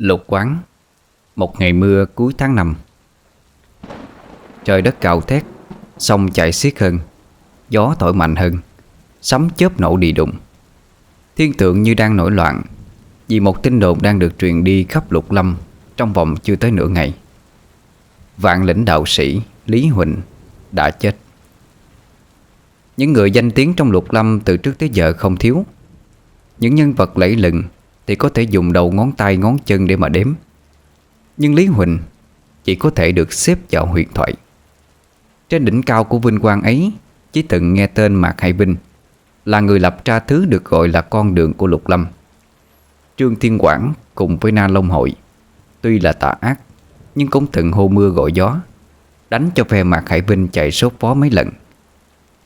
Lục quán, Một ngày mưa cuối tháng 5 Trời đất cào thét, Sông chạy xiết hơn, Gió thổi mạnh hơn, Sấm chớp nổ đi đụng Thiên tượng như đang nổi loạn, Vì một tin đồn đang được truyền đi khắp lục lâm Trong vòng chưa tới nửa ngày. Vạn lĩnh đạo sĩ Lý Huỳnh đã chết. Những người danh tiếng trong lục lâm từ trước tới giờ không thiếu. Những nhân vật lẫy lừng thì có thể dùng đầu ngón tay ngón chân để mà đếm. Nhưng Lý Huỳnh Chỉ có thể được xếp vào huyền thoại. Trên đỉnh cao của vinh quang ấy, Chỉ từng nghe tên Mạc Hải Vinh, Là người lập ra thứ được gọi là con đường của lục lâm. Trương Thiên Quảng cùng với Na Long Hội, Tuy là tà ác, Nhưng cũng từng hô mưa gọi gió, Đánh cho phe Mạc Hải Vinh chạy sốt phó mấy lần,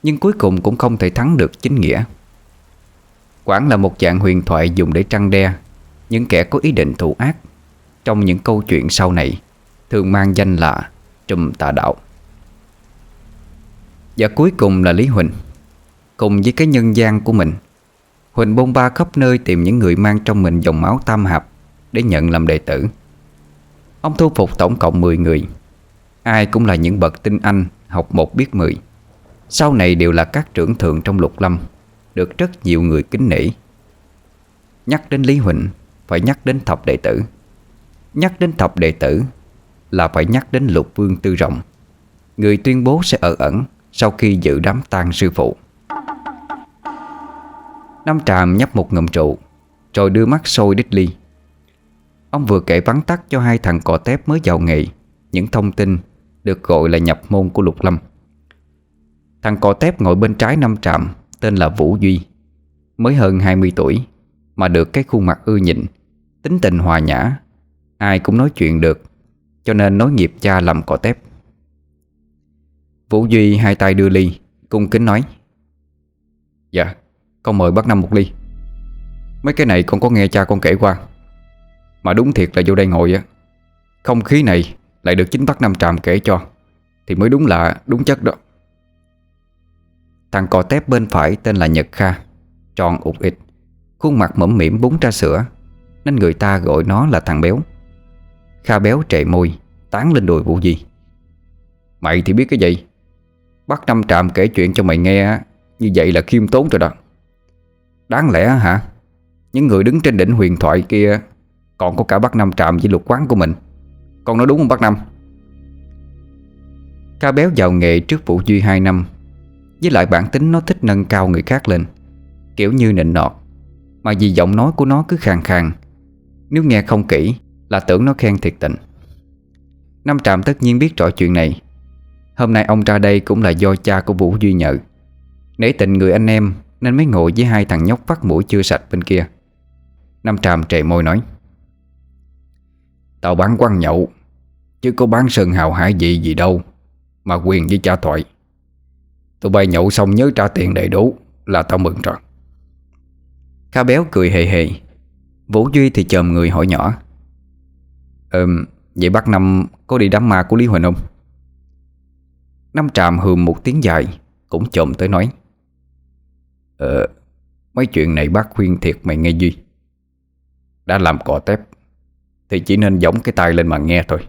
Nhưng cuối cùng cũng không thể thắng được chính nghĩa. Quảng là một dạng huyền thoại dùng để trăng đe những kẻ có ý định thù ác Trong những câu chuyện sau này Thường mang danh là Trùm tà đạo. Và cuối cùng là Lý Huỳnh, Cùng với cái nhân gian của mình. Huỳnh bôn ba khắp nơi tìm những người mang trong mình dòng máu tam hạp Để nhận làm đệ tử. Ông thu phục tổng cộng 10 người. Ai cũng là những bậc tinh anh, Học một biết mười. Sau này đều là các trưởng thượng trong lục lâm, Được rất nhiều người kính nể. Nhắc đến Lý Huỳnh phải nhắc đến thập đệ tử. Nhắc đến thập đệ tử Là phải nhắc đến lục vương tư rộng. Người tuyên bố sẽ ở ẩn Sau khi dự đám tang sư phụ. Năm tràm nhấp một ngụm rượu, Rồi đưa mắt sôi đích ly. Ông vừa kể vắn tắt cho hai thằng cò tép mới vào nghề Những thông tin được gọi là nhập môn của Lục Lâm. Thằng cò tép ngồi bên trái năm trạm Tên là Vũ Duy, Mới hơn 20 tuổi, Mà được cái khuôn mặt ưa nhịn. Tính tình hòa nhã, Ai cũng nói chuyện được, Cho nên nói nghiệp cha làm cò tép. Vũ Duy hai tay đưa ly, Cung kính nói Dạ Con mời bác Năm một ly. Mấy cái này con có nghe cha con kể qua, Mà đúng thiệt là vô đây ngồi á. Không khí này lại được chính bác Năm Tràm kể cho, Thì mới đúng là đúng chất đó. Thằng cò tép bên phải tên là Nhật Kha, Tròn ụt ịt, Khuôn mặt mẫm mỉm búng ra sữa. Nên người ta gọi nó là thằng béo. Kha béo trệ môi, Tán lên đùi Vũ Di Mày thì biết cái gì? Bắt Năm trạm kể chuyện cho mày nghe, Như vậy là khiêm tốn rồi đó. Đáng lẽ hả? Những người đứng trên đỉnh huyền thoại kia Còn có cả bác Năm trạm với lục quán của mình. Con nói đúng không bác Năm? Ca béo vào nghề trước Vũ Duy 2 năm, Với lại bản tính nó thích nâng cao người khác lên, Kiểu như nịnh nọt. Mà vì giọng nói của nó cứ khàn khàn nếu nghe không kỹ, Là tưởng nó khen thiệt tình. Năm Trạm tất nhiên biết rõ chuyện này. Hôm nay ông ra đây cũng là do cha của Vũ Duy nhờ. Nể tình người anh em, Nên mới ngồi với hai thằng nhóc vắt mũi chưa sạch bên kia. Năm Trạm trề môi nói, Tao bán quăng nhậu, Chứ có bán sơn hào hải vị gì đâu, Mà quyền với cha thoại Tụi bay nhậu xong nhớ trả tiền đầy đủ, Là tao mừng rồi. Kha béo cười hề hề. Vũ Duy thì chồm người hỏi nhỏ. Ừm, Vậy bác Năm có đi đám ma của Lý Huỳnh không? Năm tràm hừm một tiếng dài, Cũng chồm tới nói. Ờ Mấy chuyện này bác khuyên thiệt mày nghe Duy. Đã làm cỏ tép, thì chỉ nên giống cái tay lên mà nghe thôi.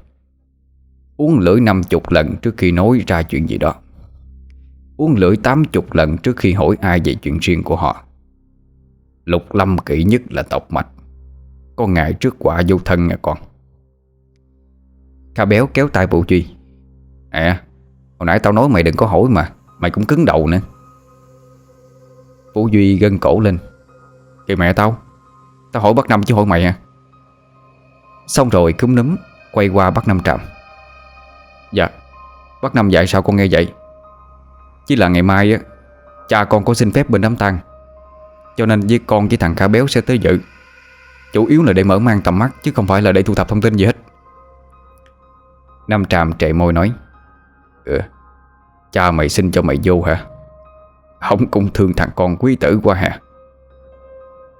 Uống lưỡi năm chục lần trước khi nói ra chuyện gì đó. Uống lưỡi tám chục lần trước khi hỏi ai về chuyện riêng của họ. Lục lâm kỹ nhất là tộc mạch. Có ngại trước quả vô thân nha con. Kha béo kéo tay Vũ Duy. À Hồi nãy tao nói mày đừng có hỏi mà, Mày cũng cứng đầu nữa. Vũ Duy gân cổ lên. Kìa mẹ tao Tao hỏi bắt năm chứ hỏi mày à. Xong rồi cúm núm, Quay qua bắt Năm Trạm. Dạ Bác Năm dạy sao con nghe vậy? Chỉ là ngày mai á, Cha con có xin phép bên đám tang, Cho nên với con với thằng Kha Béo sẽ tới dự. Chủ yếu là để mở mang tầm mắt, Chứ không phải là để thu thập thông tin gì hết. Năm Tràm trệ môi nói Ừ Cha mày xin cho mày vô hả? Ông cũng thương thằng con quý tử quá hả?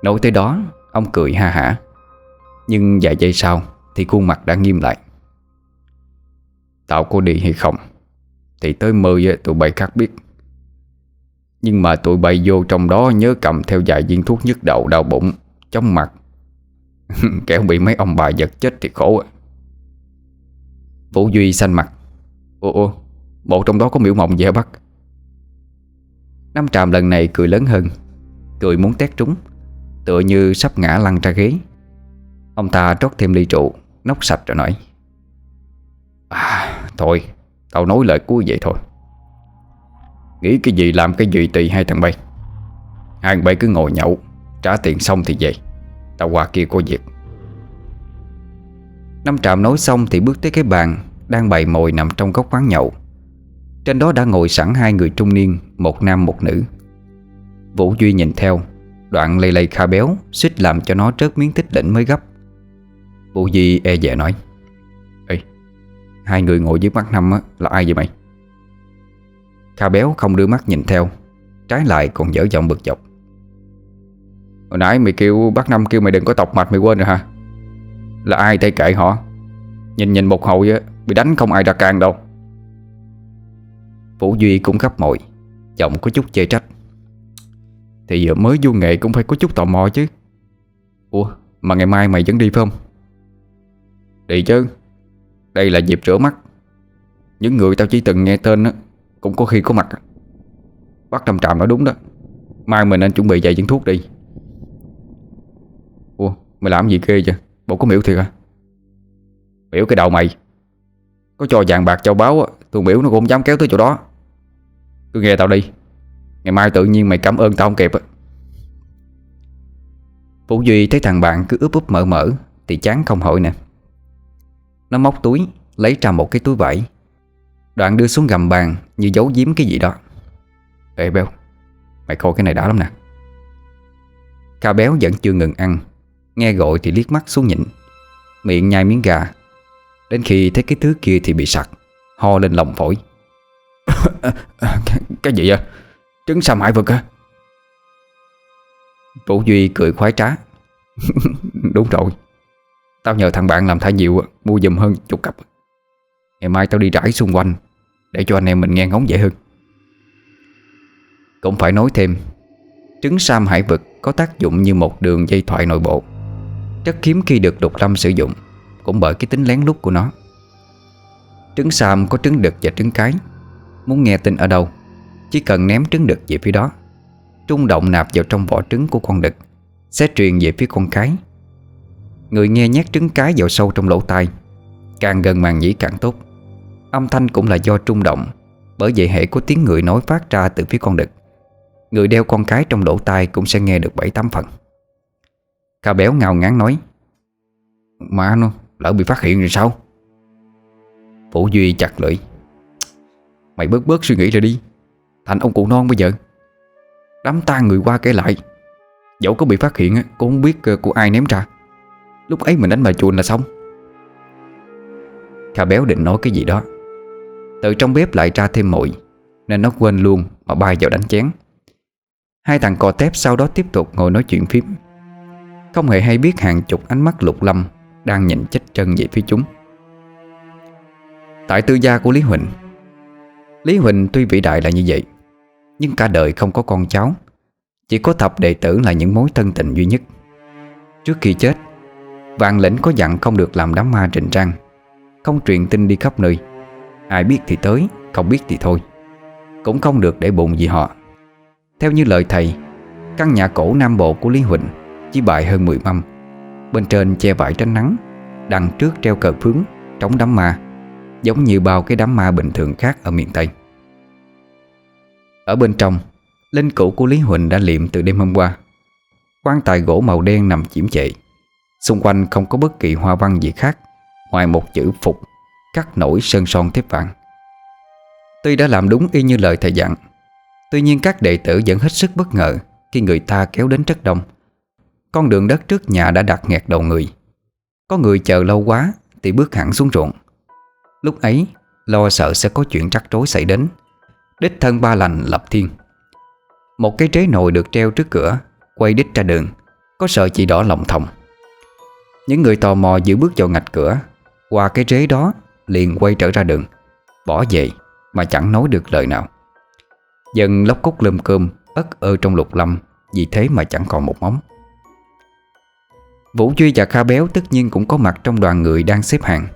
Nói tới đó, Ông cười ha hả. Nhưng vài giây sau Thì khuôn mặt đã nghiêm lại. Tao có đi hay không Thì tới mười tụi bay khác biết. Nhưng mà tụi bay vô trong đó Nhớ cầm theo vài viên thuốc nhức đầu đau bụng, Chóng mặt Kẻo bị mấy ông bà giật chết thì khổ à. Vũ Duy xanh mặt. Ô ô, Bộ trong đó có miễu mộng dễ bắt. Năm tràm lần này cười lớn hơn. Cười muốn tét trúng Tựa như sắp ngã lăn ra ghế. Ông ta trót thêm ly trụ Nóc sạch rồi nói. À thôi Tao nói lời cuối vậy thôi. Nghĩ cái gì làm cái gì tùy hai thằng bay. Hai thằng bay cứ ngồi nhậu Trả tiền xong thì về. Tàu quà kia cô diệt Năm trạm nói xong thì bước tới cái bàn Đang bày mồi nằm trong góc quán nhậu. Trên đó đã ngồi sẵn hai người trung niên, Một nam một nữ. Vũ Duy nhìn theo, Đoạn lây lây kha béo, Xích làm cho nó trớt miếng tích đỉnh mới gấp. Vũ Duy e dè nói, Ê, Hai người ngồi dưới mắt năm là ai vậy mày? Kha béo không đưa mắt nhìn theo, Trái lại còn dở giọng bực dọc. Hồi nãy mày kêu bác Năm kêu mày đừng có tọc mạch, mày quên rồi hả? Là ai tay kệ họ? Nhìn nhìn một hồi á, Bị đánh không ai ra can đâu. Vũ Duy cũng khắp mội Giọng có chút chê trách. Thì giờ mới vô nghệ cũng phải có chút tò mò chứ. Ủa, mà ngày mai mày vẫn đi phải không? Đi chứ. Đây là dịp rửa mắt. Những người tao chỉ từng nghe tên á, Cũng có khi có mặt. Bác Năm Trạm nói đúng đó. Mai mình nên chuẩn bị dạy những thuốc đi mày làm gì ghê vậy? Bộ có miễu thiệt hả? Miễu cái đầu mày. Có cho vàng bạc châu báu Tụi miễu nó cũng không dám kéo tới chỗ đó. Cứ nghe tao đi. Ngày mai tự nhiên mày cảm ơn tao không kịp á. Vũ Duy thấy thằng bạn cứ ướp ướp mở mở, Thì chán không hỏi nè. Nó móc túi, Lấy ra một cái túi vải. Đoạn đưa xuống gầm bàn Như giấu giếm cái gì đó. Ê Béo, Mày coi cái này đã lắm nè. Kha béo vẫn chưa ngừng ăn. Nghe gọi thì liếc mắt xuống nhịn. Miệng nhai miếng gà. Đến khi thấy cái thứ kia thì bị sặc, Ho lên lòng phổi. Cái gì vậy? Trứng xàm hải vực á Vũ Duy cười khoái trá. Đúng rồi. Tao nhờ thằng bạn làm thai nhiều, Mua dùm hơn chục cặp. Ngày mai tao đi rải xung quanh, Để cho anh em mình nghe ngóng dễ hơn. Cũng phải nói thêm, Trứng Sam hải vực có tác dụng như một đường dây thoại nội bộ. Rất hiếm khi được đục lâm sử dụng, Cũng bởi cái tính lén lút của nó. Trứng Sam có trứng đực và trứng cái. Muốn nghe tin ở đâu, Chỉ cần ném trứng đực về phía đó. Trung động nạp vào trong vỏ trứng của con đực, Sẽ truyền về phía con cái. Người nghe nhét trứng cái vào sâu trong lỗ tai, Càng gần màng nhĩ càng tốt. Âm thanh cũng là do trung động, Bởi vậy hệ có tiếng người nói phát ra từ phía con đực. Người đeo con cái trong lỗ tai Cũng sẽ nghe được 7-8 phần. Kha béo ngào ngán nói, Mà nó lỡ bị phát hiện rồi sao? Vũ Duy chặt lưỡi, Mày bớt bớt suy nghĩ rồi đi. Thành ông cụ non bây giờ. Đám ta người qua kể lại. Dẫu có bị phát hiện Cũng không biết ờ, của ai ném ra. Lúc ấy mình đánh bà chuồn là xong. Kha béo định nói cái gì đó. Từ trong bếp lại ra thêm mội Nên nó quên luôn mà bay vào đánh chén. Hai thằng cò tép sau đó tiếp tục ngồi nói chuyện phím. Không hề hay biết hàng chục ánh mắt lục lâm Đang nhìn chết chân về phía chúng. Tại tư gia của Lý Huỳnh Lý Huỳnh tuy vĩ đại là như vậy, Nhưng cả đời không có con cháu. Chỉ có thập đệ tử là những mối thân tình duy nhất. Trước khi chết, Vạn lĩnh có dặn không được làm đám ma trình trang Không truyền tin đi khắp nơi. Ai biết thì tới, Không biết thì thôi. Cũng không được để bụng gì họ. Theo như lời thầy, Căn nhà cổ Nam Bộ của Lý Huỳnh chỉ bài hơn 10 mâm. Bên trên che vải tránh nắng, Đằng trước treo cờ phướng, Trống đám ma, Giống như bao cái đám ma bình thường khác ở miền Tây. Ở bên trong, Linh cữu của Lý Huỳnh đã liệm từ đêm hôm qua. Quan tài gỗ màu đen nằm chiếm chệ. Xung quanh không có bất kỳ hoa văn gì khác, Ngoài một chữ phục, Cắt nổi sơn son thép vàng. Tuy đã làm đúng y như lời thầy dặn, Tuy nhiên các đệ tử vẫn hết sức bất ngờ Khi người ta kéo đến rất đông. Con đường đất trước nhà đã đặt nghẹt đầu người. Có người chờ lâu quá Thì bước hẳn xuống ruộng. Lúc ấy, lo sợ sẽ có chuyện rắc rối xảy đến. Đích thân ba lành lập thiên. Một cái trế nồi được treo trước cửa, Quay đích ra đường. Có sợ chị đỏ lòng thòng. Những người tò mò giữ bước vào ngạch cửa. Qua cái trế đó, liền quay trở ra đường. Bỏ về, mà chẳng nói được lời nào. Dần lóc cốc lơm cơm, Ất ơ trong lục lâm, Vì thế mà chẳng còn một móng. Vũ Duy và Kha Béo tất nhiên cũng có mặt trong đoàn người đang xếp hàng.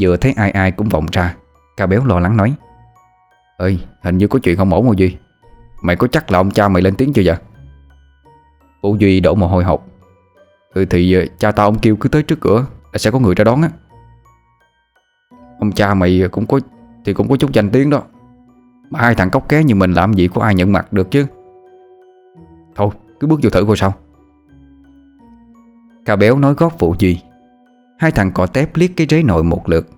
Vừa thấy ai ai cũng vọng ra, Kha Béo lo lắng nói. Ơi hình như có chuyện không ổn mà Duy. Mày có chắc là ông cha mày lên tiếng chưa vậy? Vũ Duy đổ mồ hôi hột. Ừ thì ờ, cha tao ông kêu cứ tới trước cửa Là sẽ có người ra đón á. Ông cha mày cũng có, Thì cũng có chút danh tiếng đó. Mà hai thằng cóc ké như mình làm gì có ai nhận mặt được chứ? Thôi, cứ bước vô thử coi sao. Cà béo nói gót vụ Duy. Hai thằng cọ tép liếc cái rế nội một lượt,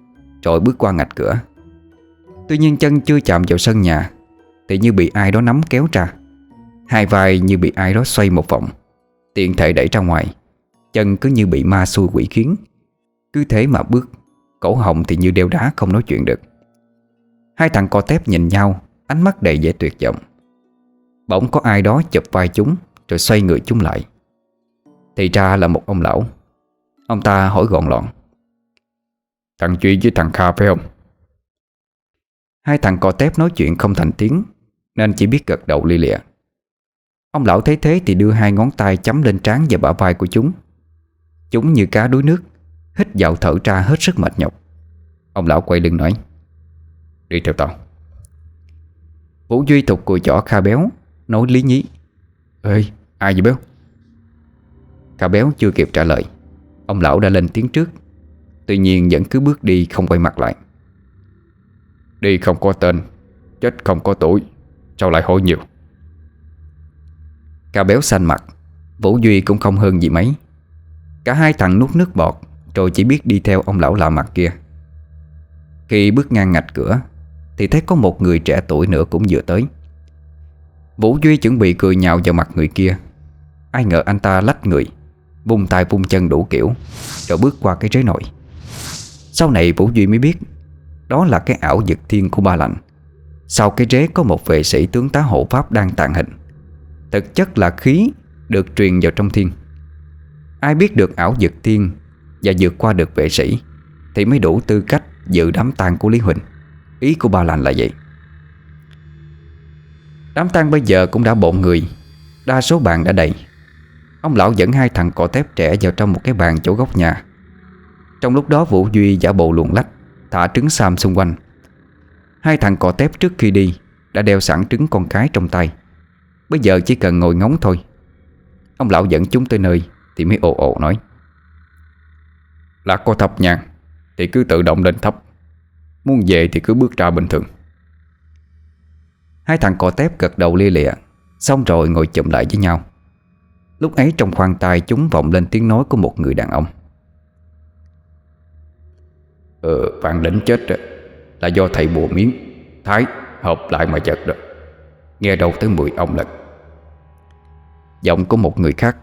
Rồi bước qua ngạch cửa. Tuy nhiên chân chưa chạm vào sân nhà, Thì như bị ai đó nắm kéo ra. Hai vai như bị ai đó xoay một vòng, Tiện thể đẩy ra ngoài. Chân cứ như bị ma xui quỷ khiến. Cứ thế mà bước, Cổ họng thì như đeo đá không nói chuyện được. Hai thằng cò tép nhìn nhau, Ánh mắt đầy vẻ tuyệt vọng. Bỗng có ai đó chụp vai chúng, Rồi xoay người chúng lại. Thì ra là một ông lão. Ông ta hỏi gọn lọn. Thằng Duy với thằng Kha phải không? Hai thằng cò tép nói chuyện không thành tiếng, Nên chỉ biết gật đầu li lịa. Ông lão thấy thế thì đưa hai ngón tay chấm lên trán và bả vai của chúng. Chúng như cá đuối nước, Hít vào thở ra hết sức mệt nhọc. Ông lão quay lưng nói, Đi theo tao. Vũ Duy thục cùi chỏ Kha Béo, Nói lý nhí, Ê, ai vậy Béo? Kha Béo chưa kịp trả lời. Ông lão đã lên tiếng trước. Tuy nhiên vẫn cứ bước đi không quay mặt lại. Đi không có tên, Chết không có tuổi, Sao lại hỏi nhiều? Kha Béo xanh mặt, Vũ Duy cũng không hơn gì mấy. Cả hai thằng nuốt nước bọt, Rồi chỉ biết đi theo ông lão lạ mặt kia. Khi bước ngang ngạch cửa, Thì thấy có một người trẻ tuổi nữa cũng vừa tới. Vũ Duy chuẩn bị cười nhạo vào mặt người kia. Ai ngờ anh ta lách người. Vung tay vung chân đủ kiểu, Rồi bước qua cái rế nội Sau này Vũ Duy mới biết, Đó là cái ảo dực thiên của ba lạnh. Sau cái rế có một vệ sĩ tướng tá hộ pháp đang tàn hình. Thực chất là khí Được truyền vào trong thiên. Ai biết được ảo dực thiên Và vượt qua được vệ sĩ Thì mới đủ tư cách dự đám tang của Lý Huỳnh. Ý của ba lành là vậy. Đám tang bây giờ cũng đã bộn người, Đa số bạn đã đầy. Ông lão dẫn hai thằng cỏ tép trẻ vào trong một cái bàn chỗ góc nhà. Trong lúc đó Vũ Duy giả bộ luồn lách, Thả trứng sam xung quanh. Hai thằng cỏ tép trước khi đi Đã đeo sẵn trứng con cái trong tay. Bây giờ chỉ cần ngồi ngóng thôi. Ông lão dẫn chúng tới nơi Thì mới ồ ồ nói. Là cô thập nhang Thì cứ tự động lên thấp. Muốn về thì cứ bước ra bình thường. Hai thằng cỏ tép gật đầu lia lịa, Xong rồi ngồi chụm lại với nhau. Lúc ấy trong khoang tai chúng vọng lên tiếng nói của một người đàn ông. Ờ, Phan Lĩnh chết rồi. Là do thầy bùa miếng Thái hợp lại mà giật rồi. Nghe đâu tới 10 ông lần. Giọng của một người khác.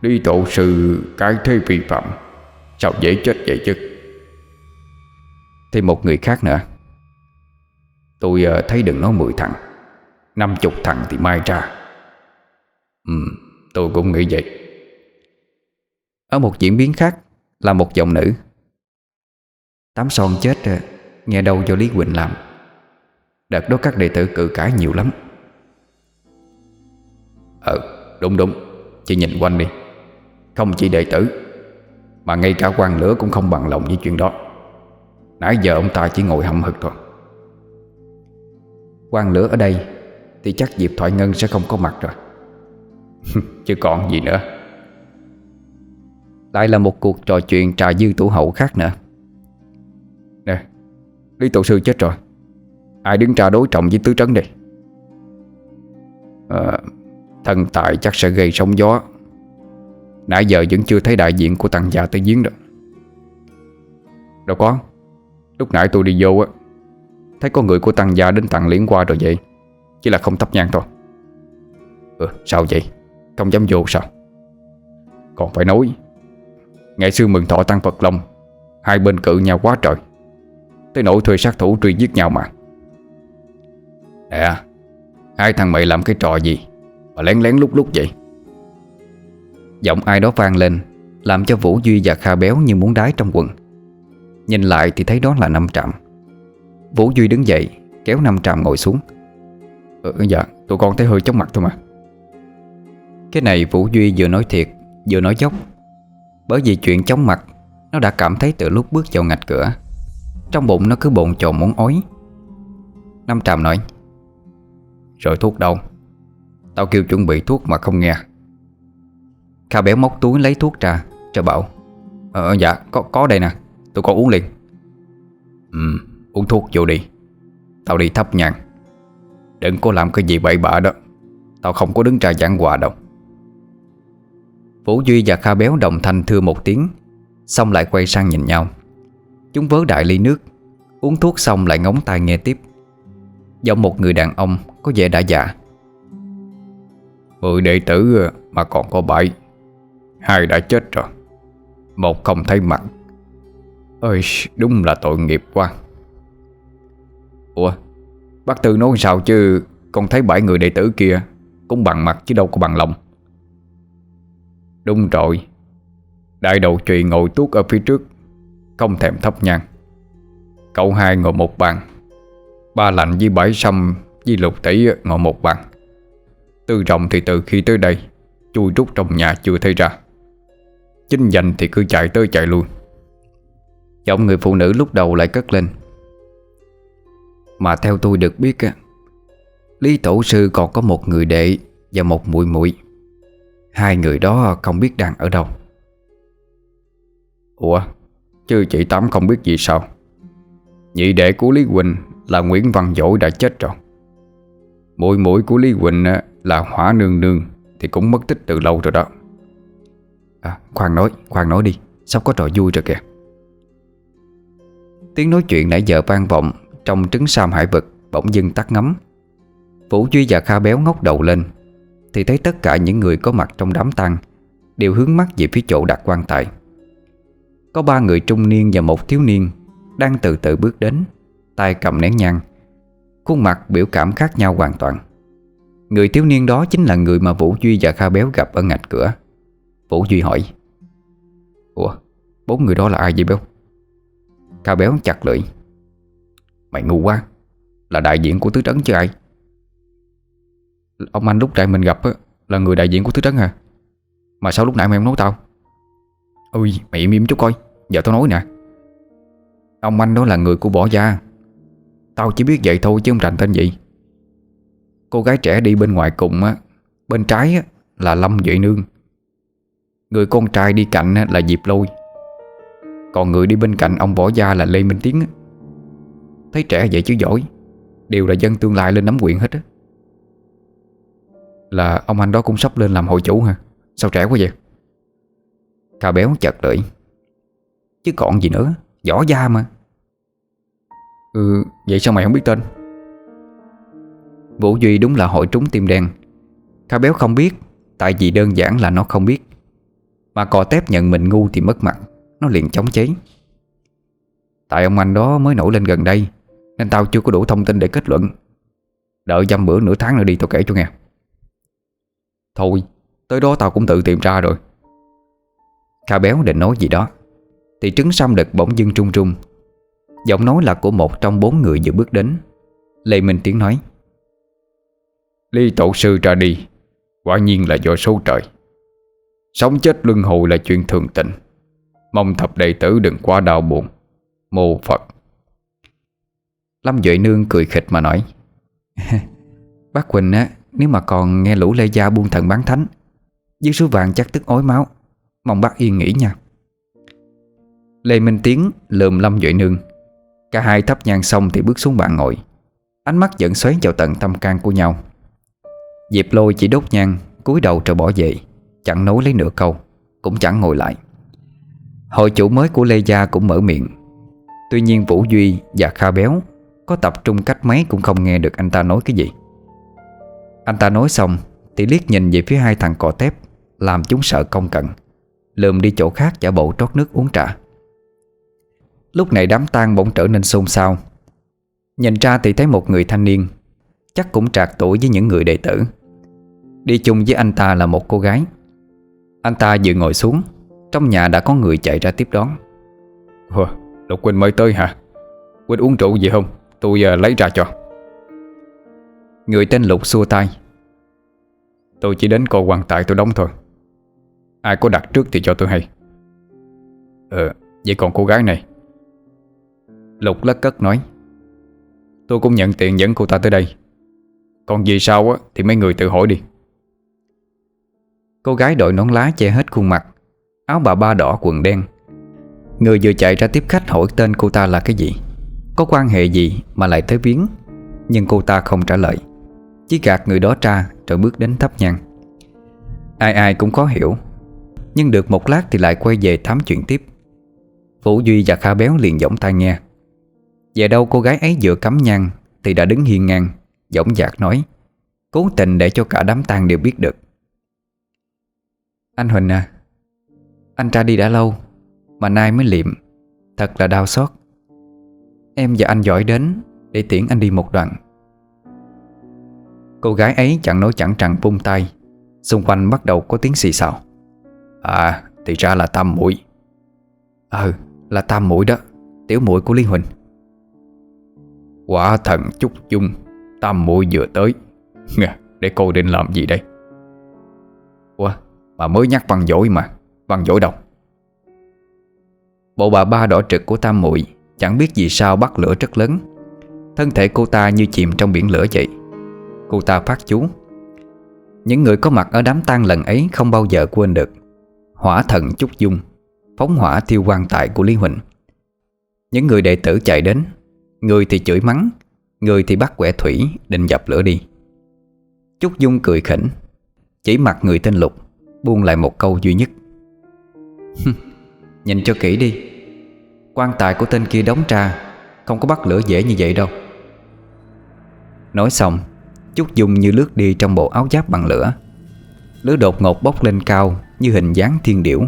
Đi tổ sư cái thế vi phạm. Sao dễ chết vậy chứ? Thì một người khác nữa. Tôi ờ, thấy đừng nói 10 thằng. Năm chục thằng thì mai ra Ừ tôi cũng nghĩ vậy. Ở một diễn biến khác Là một giọng nữ. Tám son chết Nghe đâu do Lý Quỳnh làm. Đợt đó các đệ tử cự cãi nhiều lắm. Ờ đúng đúng, Chị nhìn quanh đi. Không chỉ đệ tử, Mà ngay cả quan lửa cũng không bằng lòng với chuyện đó. Nãy giờ ông ta chỉ ngồi hậm hực thôi. Quan lửa ở đây Thì chắc Diệp Thoại Ngân sẽ không có mặt rồi. Chứ còn gì nữa. Lại là một cuộc trò chuyện trà dư tủ hậu khác nữa. Nè Lý tổ sư chết rồi. Ai đứng ra đối trọng với tứ trấn đây? À, Thần tài chắc sẽ gây sóng gió. Nãy giờ vẫn chưa thấy đại diện của tăng gia tới giếng đâu. Đâu có. Lúc nãy tôi đi vô á Thấy có người của tăng gia đến tặng liễn qua rồi vậy. Chỉ là không thắp nhang thôi. Ừ sao vậy? Không dám vô sao? Còn phải nói Ngày xưa mừng thọ tăng Phật Long Hai bên cự nhau quá trời. Tới nỗi thuê sát thủ truy giết nhau mà. Nè Hai thằng mày làm cái trò gì Mà lén lén lúc lúc vậy? Giọng ai đó vang lên Làm cho Vũ Duy và Kha Béo như muốn đái trong quần. Nhìn lại thì thấy đó là Nam trạm. Vũ Duy đứng dậy Kéo Nam trạm ngồi xuống. Ừ, Dạ tụi con thấy hơi chóng mặt thôi mà. Cái này Vũ Duy vừa nói thiệt, vừa nói dốc. Bởi vì chuyện chóng mặt, Nó đã cảm thấy từ lúc bước vào ngạch cửa, Trong bụng nó cứ bồn chồn muốn ói. Năm Tràm nói, Rồi thuốc đâu? Tao kêu chuẩn bị thuốc mà không nghe. Kha béo móc túi lấy thuốc ra cho bảo ờ, ờ dạ có có đây nè Tôi có uống liền. Ừ uống thuốc vô đi, Tao đi thấp nhang. Đừng có làm cái gì bậy bạ đó, Tao không có đứng ra giảng quà đâu. Vũ Duy và Kha Béo đồng thanh thưa một tiếng, Xong lại quay sang nhìn nhau. Chúng vớ đại ly nước, Uống thuốc xong lại ngóng tai nghe tiếp. Giọng một người đàn ông Có vẻ đã già. Mười đệ tử ờ, mà còn có bảy, Hai đã chết rồi, Một không thấy mặt. Ơi đúng là tội nghiệp quá. Ủa, Bác Tư nói sao chứ, Con thấy bảy người đệ tử kia Cũng bằng mặt chứ đâu có bằng lòng. Đúng rồi. Đại đầu trụy ngồi tuốt ở phía trước, Không thèm thấp nhang. Cậu hai ngồi một bàn. Ba lạnh với bảy sâm Với lục tỷ ngồi một bàn. Tư rộng thì từ khi tới đây, Chui rút trong nhà chưa thấy ra. Chính danh thì cứ chạy tới chạy lui. Giọng người phụ nữ lúc đầu lại cất lên. Mà theo tôi được biết Lý Tổ Sư còn có một người đệ Và một muội muội. Hai người đó không biết đang ở đâu. Ủa, Chứ chị Tám không biết gì sao? Nhị đệ của Lý Quỳnh Là Nguyễn Văn Dỗi đã chết rồi. Mũi mũi của Lý Quỳnh Là Hỏa Nương Nương Thì cũng mất tích từ lâu rồi đó. À khoan nói khoan nói đi, Sắp có trò vui rồi kìa. Tiếng nói chuyện nãy giờ vang vọng Trong trứng sam hải vực Bỗng dưng tắt ngấm. Vũ Duy và Kha Béo ngóc đầu lên thì thấy tất cả những người có mặt trong đám tang Đều hướng mắt về phía chỗ đặt quan tài. Có ba người trung niên và một thiếu niên Đang từ từ bước đến, tay cầm nén nhang, Khuôn mặt biểu cảm khác nhau hoàn toàn. Người thiếu niên đó chính là người mà Vũ Duy và Kha Béo gặp ở ngạch cửa. Vũ Duy hỏi, Ủa, Bốn người đó là ai vậy Béo? Kha Béo chặt lưỡi, Mày ngu quá, Là đại diện của tứ trấn chứ ai? Ông anh lúc nãy mình gặp á, Là người đại diện của thứ trấn hả? Mà sao lúc nãy mày không nói tao? Ôi mày im im chút coi Giờ tao nói nè. Ông anh đó là người của bỏ gia. Tao chỉ biết vậy thôi chứ không rành tên gì. Cô gái trẻ đi bên ngoài cùng á Bên trái á, là Lâm Duệ Nương. Người con trai đi cạnh á, là Diệp Lôi. Còn người đi bên cạnh ông Võ Gia là Lê Minh Tiến á. Thấy trẻ vậy chứ giỏi Đều là dân tương lai lên nắm quyền hết á. Là ông anh đó cũng sắp lên làm hội chủ hả? Sao trẻ quá vậy? Cà béo chật lưỡi. Chứ còn gì nữa, Võ Gia mà. Ừ vậy sao mày không biết tên? Vũ Duy đúng là hội trúng tim đen. Kha béo không biết, Tại vì đơn giản là nó không biết. Mà cò tép nhận mình ngu thì mất mặt, Nó liền chống chế. Tại ông anh đó mới nổi lên gần đây, Nên tao chưa có đủ thông tin để kết luận. Đợi dăm bữa nửa tháng nữa đi, tao kể cho nghe. Thôi, Tới đó tao cũng tự tìm ra rồi. Kha béo định nói gì đó, Thì trứng xăm đực bỗng dưng trung trung. Giọng nói là của một trong bốn người vừa bước đến. Lê Minh Tiến nói ly tổ sư ra đi, Quả nhiên là do số trời. Sống chết luân hồi là chuyện thường tình. Mong thập đệ tử đừng quá đau buồn, Mô Phật. Lâm Duệ Nương cười khịch mà nói, Bác Quỳnh á nếu mà còn nghe lũ Lê Gia buông thần bán thánh, Dưới số vàng chắc tức ối máu. Mong bác yên nghỉ nha. Lê Minh Tiến lườm Lâm Duệ Nương. Cả hai thắp nhang xong thì bước xuống bàn ngồi. Ánh mắt dẫn xoáy vào tận tâm can của nhau. Diệp lôi chỉ đốt nhang, cúi đầu rồi bỏ về, Chẳng nói lấy nửa câu, Cũng chẳng ngồi lại. Hội chủ mới của Lê Gia cũng mở miệng. Tuy nhiên Vũ Duy và Kha Béo Có tập trung cách mấy cũng không nghe được anh ta nói cái gì. Anh ta nói xong Thì liếc nhìn về phía hai thằng cò tép Làm chúng sợ công cận. Lượm đi chỗ khác giả bộ trót nước uống trà. Lúc này đám tang bỗng trở nên xôn xao. Nhìn ra thì thấy một người thanh niên Chắc cũng trạc tuổi với những người đệ tử. Đi chung với anh ta là một cô gái. Anh ta vừa ngồi xuống Trong nhà đã có người chạy ra tiếp đón. Ủa, Lục Quỳnh mới tới hả? Quỳnh uống rượu gì không? Tôi uh, lấy ra cho. Người tên Lục xua tay. Tôi chỉ đến coi quan tài tôi đóng thôi. Ai có đặt trước thì cho tôi hay. Ờ Vậy còn cô gái này? Lục lắc cất nói. Tôi cũng nhận tiền dẫn cô ta tới đây. Còn gì sao á Thì mấy người tự hỏi đi. Cô gái đội nón lá che hết khuôn mặt, Áo bà ba đỏ, quần đen. Người vừa chạy ra tiếp khách hỏi tên cô ta là cái gì. Có quan hệ gì mà lại tới viếng? Nhưng cô ta không trả lời. Chỉ gạt người đó ra rồi bước đến thắp nhang. Ai ai cũng có hiểu, Nhưng được một lát thì lại quay về thám chuyện tiếp. Vũ Duy và Kha Béo liền giỏng tai nghe. Về đâu cô gái ấy vừa cắm nhang Thì đã đứng hiên ngang Giọng dạc nói, Cố tình để cho cả đám tang đều biết được. Anh Huỳnh à Anh ra đi đã lâu, Mà nay mới liệm, Thật là đau xót. Em và anh giỏi đến Để tiễn anh đi một đoạn. Cô gái ấy chẳng nói chẳng rằng vung tay. Xung quanh bắt đầu có tiếng xì xào. À thì ra là tam mũi. Ừ ờ, là tam mũi đó. Tiểu mũi của Liên Huỳnh. Quả thần chúc dung, Tam mũi vừa tới. Để cô định làm gì đây? Ủa mà mới nhắc văn dỗi mà. Văn dỗi đâu? Bộ bà ba đỏ trực của tam muội Chẳng biết vì sao bắt lửa rất lớn. Thân thể cô ta như chìm trong biển lửa vậy. Cô ta phát chú. Những người có mặt ở đám tang lần ấy Không bao giờ quên được. Hỏa thần chúc dung, Phóng hỏa thiêu quan tài của Lý Huỳnh. Những người đệ tử chạy đến, Người thì chửi mắng, Người thì bắt quẻ thủy, định dập lửa đi. Trúc Dung cười khỉnh, Chỉ mặt người tên Lục, Buông lại một câu duy nhất. Nhìn cho kỹ đi. Quan tài của tên kia đóng ra Không có bắt lửa dễ như vậy đâu. Nói xong chút Dung như lướt đi trong bộ áo giáp bằng lửa. Lửa đột ngột bốc lên cao Như hình dáng thiên điểu.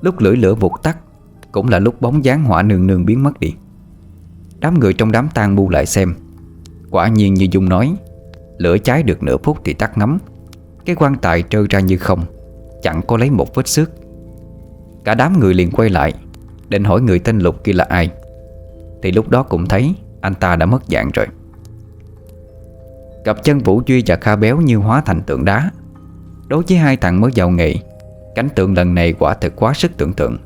Lúc lưỡi lửa vụt tắt, Cũng là lúc bóng dáng hỏa nương nương biến mất đi. Đám người trong đám tang bu lại xem. Quả nhiên như Dung nói, Lửa cháy được nửa phút thì tắt ngấm. Cái quan tài trơ ra như không, Chẳng có lấy một vết xước. Cả đám người liền quay lại, Định hỏi người tên Lục kia là ai. Thì lúc đó cũng thấy Anh ta đã mất dạng rồi. Cặp chân Vũ Duy và Kha Béo như hóa thành tượng đá. Đối với hai thằng mới giàu nghề, Cảnh tượng lần này quả thật quá sức tưởng tượng.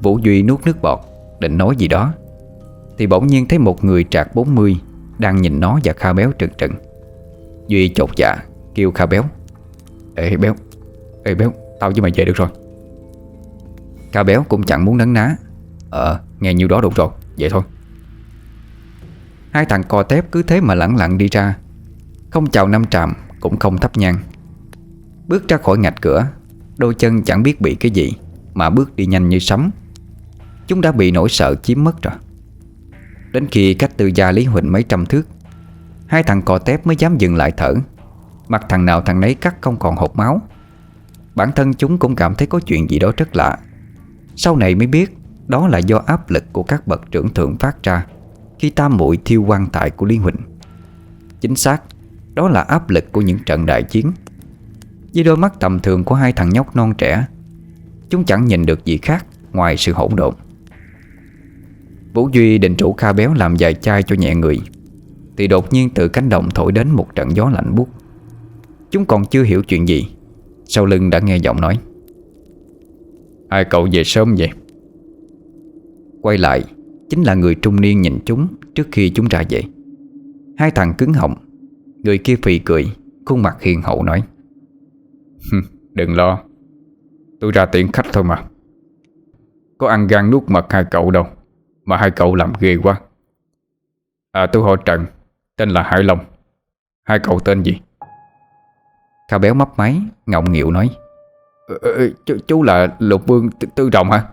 Vũ Duy nuốt nước bọt, Định nói gì đó. Thì bỗng nhiên thấy một người trạc 40 Đang nhìn nó và Kha Béo trừng trừng. Duy chột dạ Kêu Kha Béo. Ê Béo Ê Béo, Tao với mày về được rồi. Kha Béo cũng chẳng muốn nấn ná. Ờ nghe nhiêu đó đủ rồi Vậy thôi. Hai thằng cò tép cứ thế mà lẳng lặng đi ra. Không chào năm trạm Cũng không thắp nhang. Bước ra khỏi ngạch cửa, Đôi chân chẳng biết bị cái gì, Mà bước đi nhanh như sấm. Chúng đã bị nỗi sợ chiếm mất rồi. Đến khi cách từ gia Lý Huỳnh mấy trăm thước, Hai thằng cò tép mới dám dừng lại thở. Mặt thằng nào thằng nấy cắt không còn hột máu. Bản thân chúng cũng cảm thấy có chuyện gì đó rất lạ. Sau này mới biết, Đó là do áp lực của các bậc trưởng thượng phát ra. Khi tam muội thiêu quan tài của Lý Huỳnh. Chính xác, Đó là áp lực của những trận đại chiến. Với đôi mắt tầm thường của hai thằng nhóc non trẻ, Chúng chẳng nhìn được gì khác Ngoài sự hỗn độn. Vũ Duy định chủ kha béo làm vài chai cho nhẹ người, Thì đột nhiên từ cánh đồng thổi đến một trận gió lạnh buốt. Chúng còn chưa hiểu chuyện gì, Sau lưng đã nghe giọng nói. Hai cậu về sớm vậy. Quay lại Chính là người trung niên nhìn chúng Trước khi chúng ra về. Hai thằng cứng họng Người kia phì cười Khuôn mặt hiền hậu nói Đừng lo Tôi ra tiện khách thôi mà. Có ăn gan nuốt mật hai cậu đâu Mà hai cậu làm ghê quá. À tôi họ Trần Tên là Hải Long. Hai cậu tên gì? Khao béo mấp máy Ngọng nghịu nói ừ, chú, chú là Lục Vương Tư, Tư Trọng hả?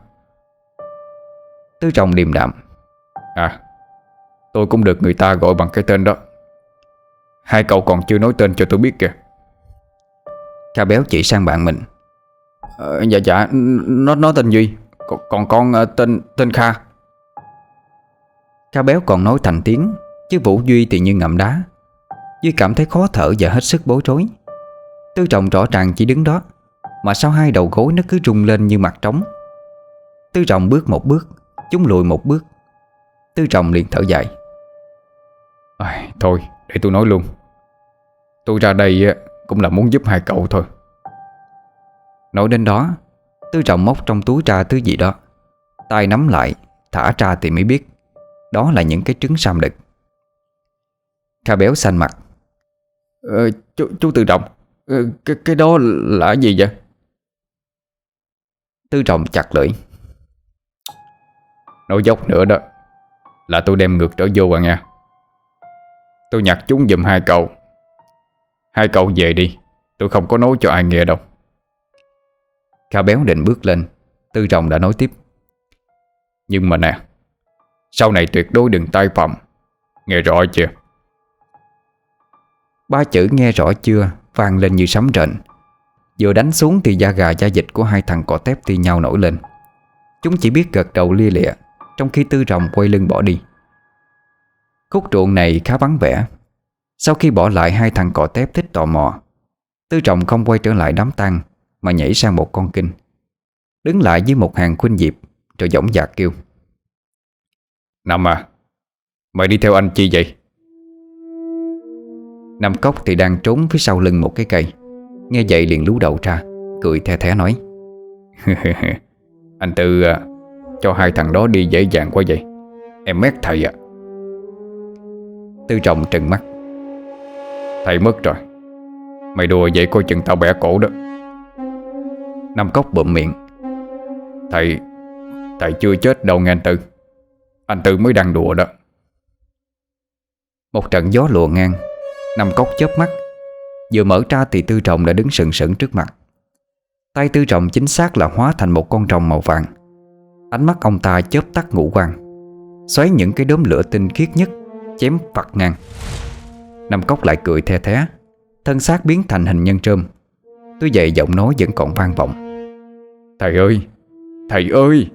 Tư Trọng điềm đạm. À Tôi cũng được người ta gọi bằng cái tên đó. Hai cậu còn chưa nói tên cho tôi biết kìa. Kha béo chỉ sang bạn mình. Ờ, Dạ dạ Nó nó tên Duy Còn, còn con uh, tên tên Kha. Kha béo còn nói thành tiếng Chứ Vũ Duy thì như ngậm đá. Duy cảm thấy khó thở và hết sức bối rối. Tư trọng rõ ràng chỉ đứng đó Mà sao hai đầu gối nó cứ rung lên như mặt trống. Tư trọng bước một bước Chúng lùi một bước. Tư trọng liền thở dài. À, Thôi để tôi nói luôn. Tôi ra đây cũng là muốn giúp hai cậu thôi. Nói đến đó Tư trọng móc trong túi ra thứ gì đó tay nắm lại Thả ra thì mới biết Đó là những cái trứng sam đực. Kha béo xanh mặt. Ờ, chú, chú Tư Trọng ờ, cái, cái đó là gì vậy? Tư trọng chặt lưỡi Nói dốc nữa đó. Là tôi đem ngược trở vô à nha Tôi nhặt chúng giùm hai cậu. Hai cậu về đi. Tôi không có nói cho ai nghe đâu. Kha béo định bước lên. Tư trọng đã nói tiếp. Nhưng mà nè, Sau này tuyệt đối đừng tay phạm. Nghe rõ chưa? Ba chữ nghe rõ chưa vang lên như sấm rền. Vừa đánh xuống thì da gà da dịch của hai thằng cỏ tép thì nhau nổi lên. Chúng chỉ biết gật đầu lia lịa. Trong khi tư rồng quay lưng bỏ đi. Khúc ruộng này khá vắng vẻ. Sau khi bỏ lại hai thằng cỏ tép thích tò mò. Tư trọng không quay trở lại đám tang Mà nhảy sang một con kinh. Đứng lại với một hàng khuynh diệp Rồi dõng dạc kêu. Năm à Mày đi theo anh chi vậy? Năm cốc thì đang trốn phía sau lưng một cái cây. Nghe vậy liền lú đầu ra Cười the thé nói. Anh Tư à, cho hai thằng đó đi dễ dàng quá vậy. Em mét thầy à Tư trọng trừng mắt. Thầy mất rồi. Mày đùa vậy coi chừng tao bẻ cổ đó. Năm cốc bụm miệng. Thầy Thầy chưa chết đâu nghe anh Tư. Anh Tư mới đang đùa đó. Một trận gió lùa ngang. Năm cốc chớp mắt. Vừa mở ra thì tư trọng đã đứng sừng sững trước mặt. Tay tư trọng chính xác là hóa thành một con rồng màu vàng. Ánh mắt ông ta chớp tắt ngũ quan. Xoáy những cái đốm lửa tinh khiết nhất, Chém phạt ngang. Nam cốc lại cười the thé. Thân xác biến thành hình nhân trơm. Tôi dậy giọng nói vẫn còn vang vọng. Thầy ơi! Thầy ơi!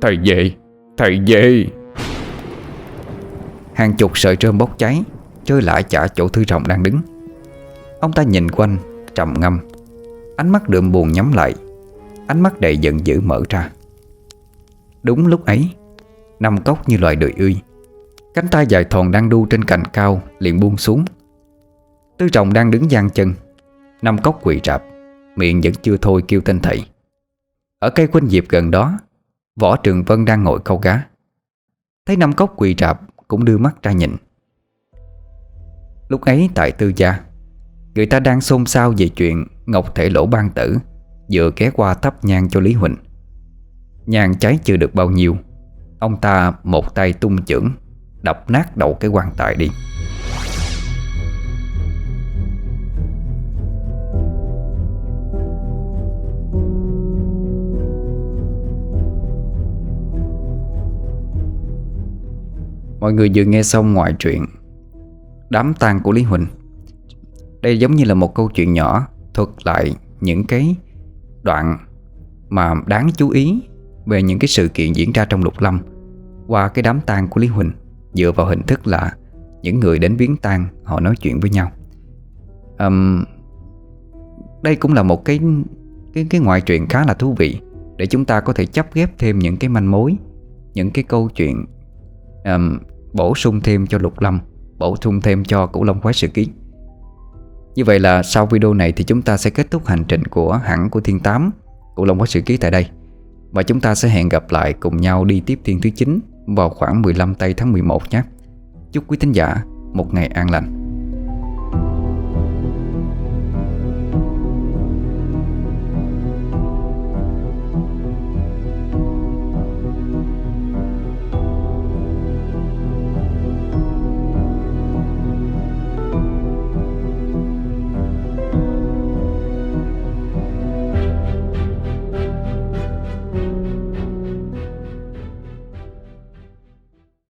Thầy về! Thầy về! Hàng chục sợi trơm bốc cháy, Chơi lại chả chỗ thư trọng đang đứng. Ông ta nhìn quanh, Trầm ngâm. Ánh mắt đượm buồn nhắm lại. Ánh mắt đầy giận dữ mở ra. Đúng lúc ấy Năm cốc như loài đời ươi. Cánh tay dài thòn đang đu trên cành cao Liền buông xuống. Tư trọng đang đứng gian chân. Năm cốc quỳ rạp Miệng vẫn chưa thôi kêu tên thầy. Ở cây quanh diệp gần đó Võ Trường Vân đang ngồi câu cá, Thấy năm cốc quỳ rạp Cũng đưa mắt ra nhìn. Lúc ấy tại tư gia Người ta đang xôn xao về chuyện Ngọc Thể Lỗ Ban Tử Vừa ghé qua thắp nhang cho Lý Huỳnh. Nhang cháy chưa được bao nhiêu. Ông ta một tay tung chưởng, Đập nát đầu cái quan tài đi. Mọi người vừa nghe xong ngoại truyện Đám tang của Lý Huỳnh. Đây giống như là một câu chuyện nhỏ, Thuật lại những cái đoạn mà đáng chú ý về những cái sự kiện diễn ra trong lục lâm Qua cái đám tang của Lý Huỳnh Dựa vào hình thức là Những người đến viếng tang Họ nói chuyện với nhau. Um, Đây cũng là một cái cái cái ngoại truyện khá là thú vị Để chúng ta có thể chấp ghép thêm những cái manh mối Những cái câu chuyện um, Bổ sung thêm cho lục lâm Bổ sung thêm cho Cửu Long Quái Sự Ký Như vậy là sau video này Thì chúng ta sẽ kết thúc hành trình của hãng của Thiên Tám Cửu Long Quái Sự Ký tại đây. Và chúng ta sẽ hẹn gặp lại cùng nhau đi tiếp thiên thứ 9 Vào khoảng 15 tây tháng 11 nhé. Chúc quý thính giả một ngày an lành.